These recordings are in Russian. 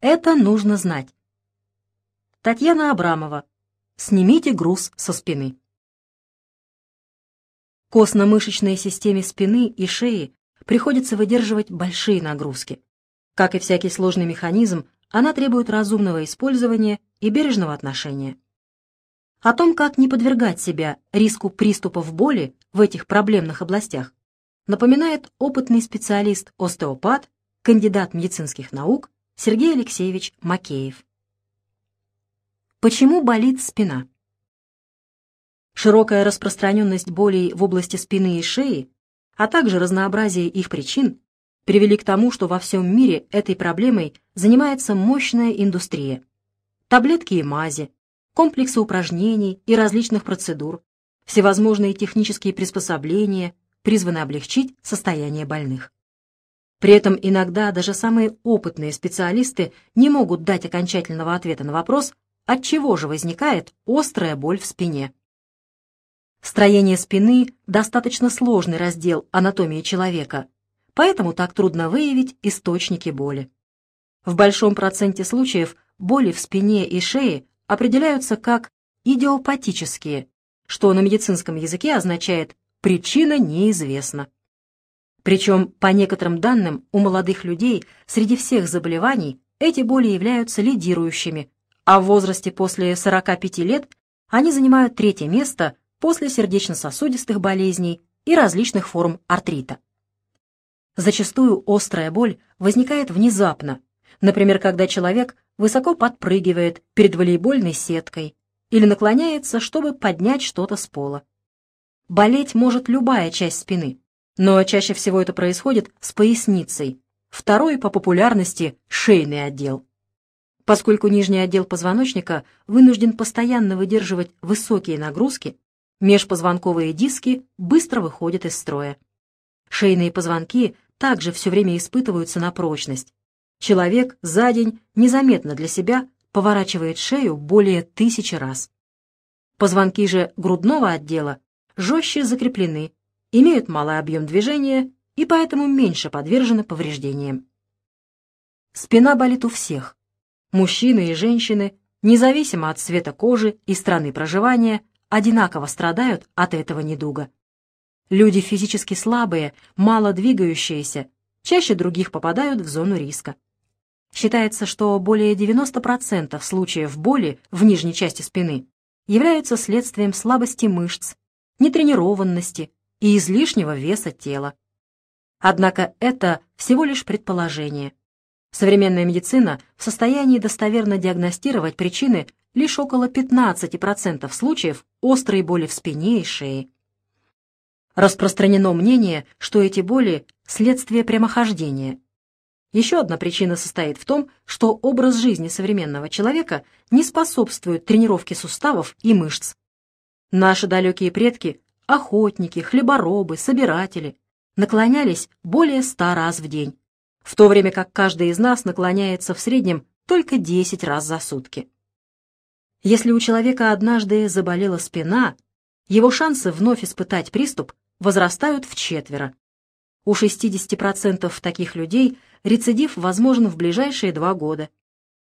Это нужно знать. Татьяна Абрамова. Снимите груз со спины. Костно-мышечной системе спины и шеи приходится выдерживать большие нагрузки. Как и всякий сложный механизм, она требует разумного использования и бережного отношения. О том, как не подвергать себя риску приступов боли в этих проблемных областях, напоминает опытный специалист-остеопат, кандидат медицинских наук Сергей Алексеевич Макеев. Почему болит спина? Широкая распространенность болей в области спины и шеи, а также разнообразие их причин привели к тому, что во всем мире этой проблемой занимается мощная индустрия. Таблетки и мази, комплексы упражнений и различных процедур, всевозможные технические приспособления призваны облегчить состояние больных. При этом иногда даже самые опытные специалисты не могут дать окончательного ответа на вопрос, от чего же возникает острая боль в спине. Строение спины – достаточно сложный раздел анатомии человека, поэтому так трудно выявить источники боли. В большом проценте случаев боли в спине и шее определяются как идиопатические, что на медицинском языке означает «причина неизвестна». Причем, по некоторым данным, у молодых людей среди всех заболеваний эти боли являются лидирующими, а в возрасте после 45 лет они занимают третье место после сердечно-сосудистых болезней и различных форм артрита. Зачастую острая боль возникает внезапно, например, когда человек высоко подпрыгивает перед волейбольной сеткой или наклоняется, чтобы поднять что-то с пола. Болеть может любая часть спины, но чаще всего это происходит с поясницей, второй по популярности шейный отдел. Поскольку нижний отдел позвоночника вынужден постоянно выдерживать высокие нагрузки, Межпозвонковые диски быстро выходят из строя. Шейные позвонки также все время испытываются на прочность. Человек за день незаметно для себя поворачивает шею более тысячи раз. Позвонки же грудного отдела жестче закреплены, имеют малый объем движения и поэтому меньше подвержены повреждениям. Спина болит у всех. Мужчины и женщины, независимо от цвета кожи и страны проживания, одинаково страдают от этого недуга. Люди физически слабые, мало двигающиеся, чаще других попадают в зону риска. Считается, что более 90% случаев боли в нижней части спины являются следствием слабости мышц, нетренированности и излишнего веса тела. Однако это всего лишь предположение. Современная медицина в состоянии достоверно диагностировать причины лишь около 15% случаев острой боли в спине и шее. Распространено мнение, что эти боли – следствие прямохождения. Еще одна причина состоит в том, что образ жизни современного человека не способствует тренировке суставов и мышц. Наши далекие предки – охотники, хлеборобы, собиратели – наклонялись более ста раз в день, в то время как каждый из нас наклоняется в среднем только 10 раз за сутки. Если у человека однажды заболела спина, его шансы вновь испытать приступ возрастают в четверо. У 60% таких людей рецидив возможен в ближайшие два года.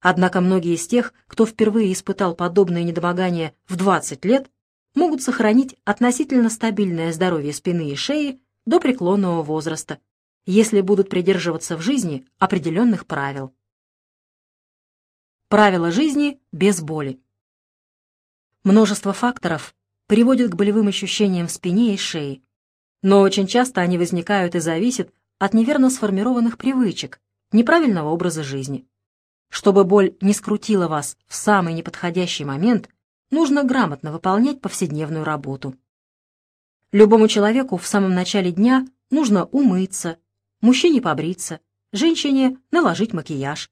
Однако многие из тех, кто впервые испытал подобное недомогание в 20 лет, могут сохранить относительно стабильное здоровье спины и шеи до преклонного возраста, если будут придерживаться в жизни определенных правил. Правила жизни без боли. Множество факторов приводит к болевым ощущениям в спине и шее, но очень часто они возникают и зависят от неверно сформированных привычек, неправильного образа жизни. Чтобы боль не скрутила вас в самый неподходящий момент, нужно грамотно выполнять повседневную работу. Любому человеку в самом начале дня нужно умыться, мужчине побриться, женщине наложить макияж.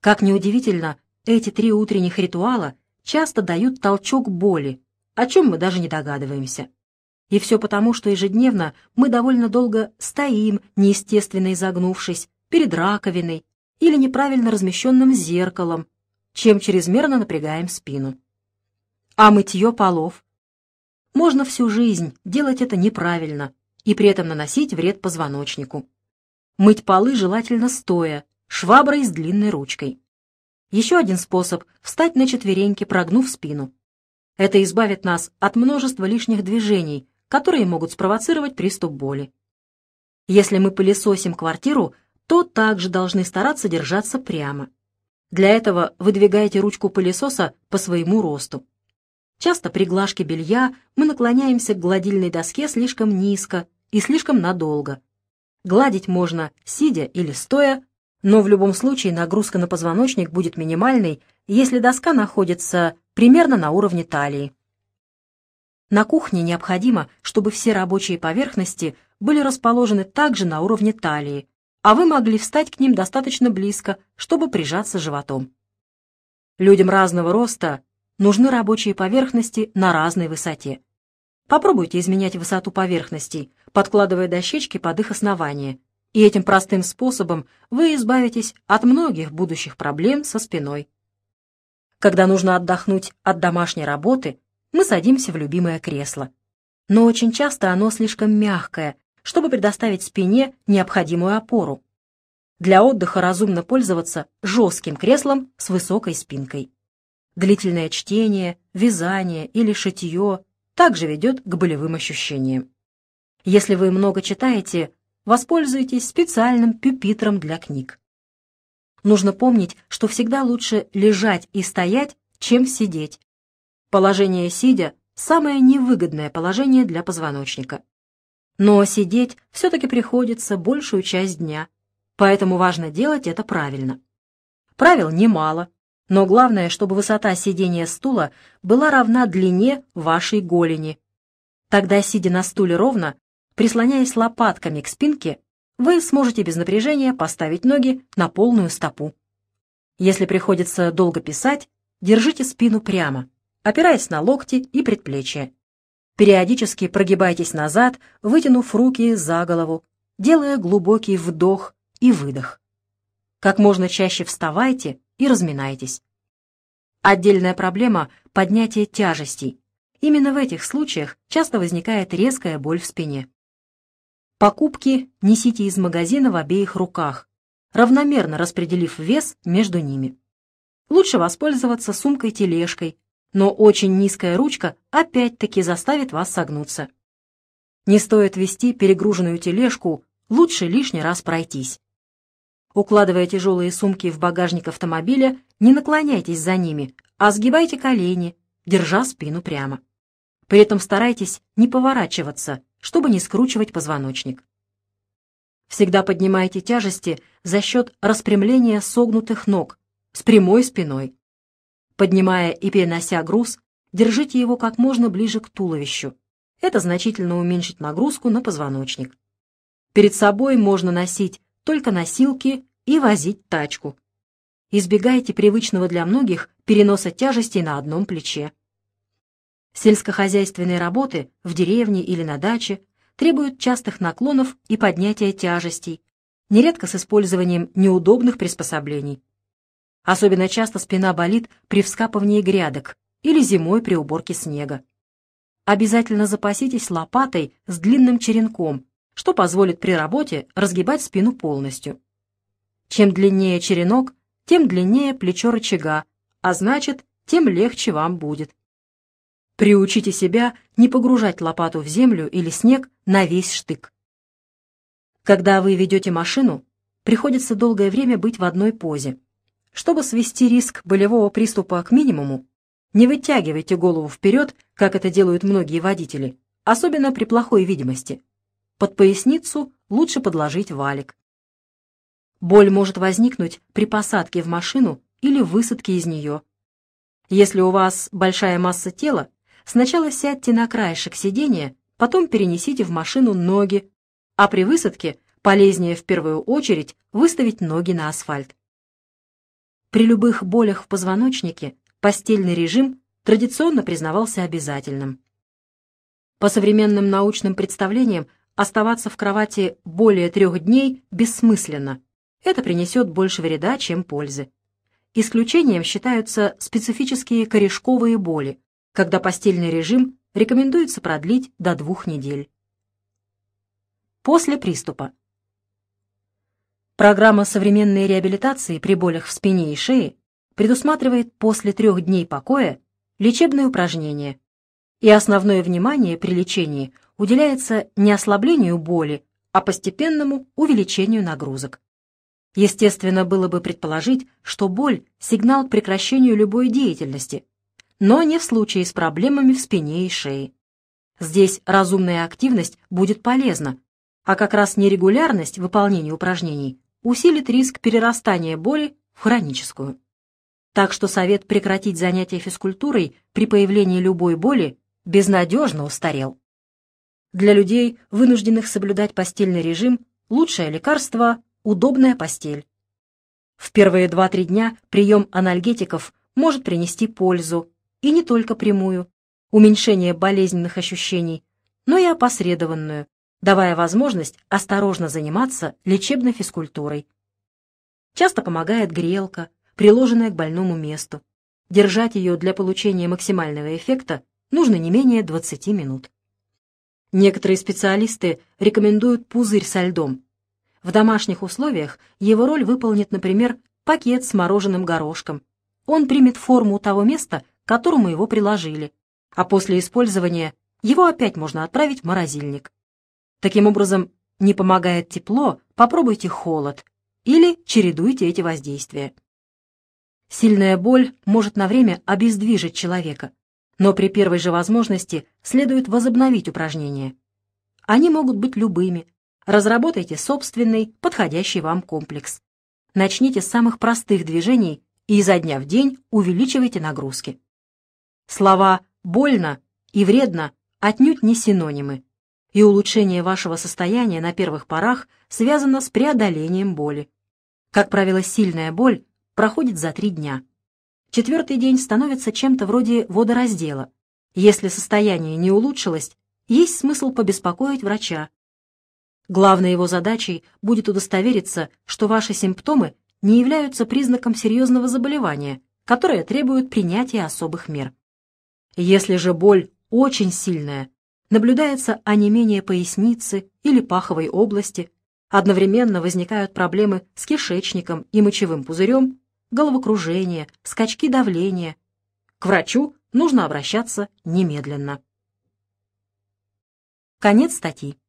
Как неудивительно, эти три утренних ритуала часто дают толчок боли, о чем мы даже не догадываемся. И все потому, что ежедневно мы довольно долго стоим, неестественно изогнувшись, перед раковиной или неправильно размещенным зеркалом, чем чрезмерно напрягаем спину. А мытье полов? Можно всю жизнь делать это неправильно и при этом наносить вред позвоночнику. Мыть полы желательно стоя, шваброй с длинной ручкой. Еще один способ — встать на четвереньки, прогнув спину. Это избавит нас от множества лишних движений, которые могут спровоцировать приступ боли. Если мы пылесосим квартиру, то также должны стараться держаться прямо. Для этого выдвигайте ручку пылесоса по своему росту. Часто при глажке белья мы наклоняемся к гладильной доске слишком низко и слишком надолго. Гладить можно сидя или стоя, но в любом случае нагрузка на позвоночник будет минимальной, если доска находится примерно на уровне талии. На кухне необходимо, чтобы все рабочие поверхности были расположены также на уровне талии, а вы могли встать к ним достаточно близко, чтобы прижаться животом. Людям разного роста нужны рабочие поверхности на разной высоте. Попробуйте изменять высоту поверхностей, подкладывая дощечки под их основание, и этим простым способом вы избавитесь от многих будущих проблем со спиной. Когда нужно отдохнуть от домашней работы, мы садимся в любимое кресло. Но очень часто оно слишком мягкое, чтобы предоставить спине необходимую опору. Для отдыха разумно пользоваться жестким креслом с высокой спинкой. Длительное чтение, вязание или шитье также ведет к болевым ощущениям. Если вы много читаете, воспользуйтесь специальным пюпитром для книг. Нужно помнить, что всегда лучше лежать и стоять, чем сидеть. Положение сидя – самое невыгодное положение для позвоночника. Но сидеть все-таки приходится большую часть дня, поэтому важно делать это правильно. Правил немало, но главное, чтобы высота сидения стула была равна длине вашей голени. Тогда, сидя на стуле ровно, прислоняясь лопатками к спинке, вы сможете без напряжения поставить ноги на полную стопу. Если приходится долго писать, держите спину прямо, опираясь на локти и предплечья. Периодически прогибайтесь назад, вытянув руки за голову, делая глубокий вдох и выдох. Как можно чаще вставайте и разминайтесь. Отдельная проблема – поднятие тяжестей. Именно в этих случаях часто возникает резкая боль в спине. Покупки несите из магазина в обеих руках, равномерно распределив вес между ними. Лучше воспользоваться сумкой-тележкой, но очень низкая ручка опять-таки заставит вас согнуться. Не стоит вести перегруженную тележку, лучше лишний раз пройтись. Укладывая тяжелые сумки в багажник автомобиля, не наклоняйтесь за ними, а сгибайте колени, держа спину прямо. При этом старайтесь не поворачиваться, чтобы не скручивать позвоночник. Всегда поднимайте тяжести за счет распрямления согнутых ног с прямой спиной. Поднимая и перенося груз, держите его как можно ближе к туловищу. Это значительно уменьшит нагрузку на позвоночник. Перед собой можно носить только носилки и возить тачку. Избегайте привычного для многих переноса тяжестей на одном плече. Сельскохозяйственные работы в деревне или на даче требуют частых наклонов и поднятия тяжестей, нередко с использованием неудобных приспособлений. Особенно часто спина болит при вскапывании грядок или зимой при уборке снега. Обязательно запаситесь лопатой с длинным черенком, что позволит при работе разгибать спину полностью. Чем длиннее черенок, тем длиннее плечо рычага, а значит, тем легче вам будет. Приучите себя не погружать лопату в землю или снег на весь штык. Когда вы ведете машину, приходится долгое время быть в одной позе. Чтобы свести риск болевого приступа к минимуму, не вытягивайте голову вперед, как это делают многие водители, особенно при плохой видимости. Под поясницу лучше подложить валик. Боль может возникнуть при посадке в машину или высадке из нее. Если у вас большая масса тела, сначала сядьте на краешек сидения, потом перенесите в машину ноги, а при высадке полезнее в первую очередь выставить ноги на асфальт. При любых болях в позвоночнике постельный режим традиционно признавался обязательным. По современным научным представлениям оставаться в кровати более трех дней бессмысленно. Это принесет больше вреда, чем пользы. Исключением считаются специфические корешковые боли, когда постельный режим рекомендуется продлить до двух недель. После приступа. Программа современной реабилитации при болях в спине и шее предусматривает после трех дней покоя лечебные упражнения, и основное внимание при лечении уделяется не ослаблению боли, а постепенному увеличению нагрузок. Естественно, было бы предположить, что боль – сигнал к прекращению любой деятельности, но не в случае с проблемами в спине и шее. Здесь разумная активность будет полезна, а как раз нерегулярность выполнения упражнений усилит риск перерастания боли в хроническую. Так что совет прекратить занятия физкультурой при появлении любой боли безнадежно устарел. Для людей, вынужденных соблюдать постельный режим, лучшее лекарство – удобная постель. В первые 2-3 дня прием анальгетиков может принести пользу, и не только прямую, уменьшение болезненных ощущений, но и опосредованную, давая возможность осторожно заниматься лечебной физкультурой. Часто помогает грелка, приложенная к больному месту. Держать ее для получения максимального эффекта нужно не менее 20 минут. Некоторые специалисты рекомендуют пузырь со льдом. В домашних условиях его роль выполнит, например, пакет с мороженым горошком. Он примет форму того места, к которому его приложили, а после использования его опять можно отправить в морозильник. Таким образом, не помогает тепло, попробуйте холод или чередуйте эти воздействия. Сильная боль может на время обездвижить человека, но при первой же возможности следует возобновить упражнения. Они могут быть любыми. Разработайте собственный, подходящий вам комплекс. Начните с самых простых движений и изо дня в день увеличивайте нагрузки. Слова «больно» и «вредно» отнюдь не синонимы и улучшение вашего состояния на первых порах связано с преодолением боли. Как правило, сильная боль проходит за три дня. Четвертый день становится чем-то вроде водораздела. Если состояние не улучшилось, есть смысл побеспокоить врача. Главной его задачей будет удостовериться, что ваши симптомы не являются признаком серьезного заболевания, которое требует принятия особых мер. Если же боль очень сильная, наблюдается онемение поясницы или паховой области, одновременно возникают проблемы с кишечником и мочевым пузырем, головокружение, скачки давления. К врачу нужно обращаться немедленно. Конец статьи.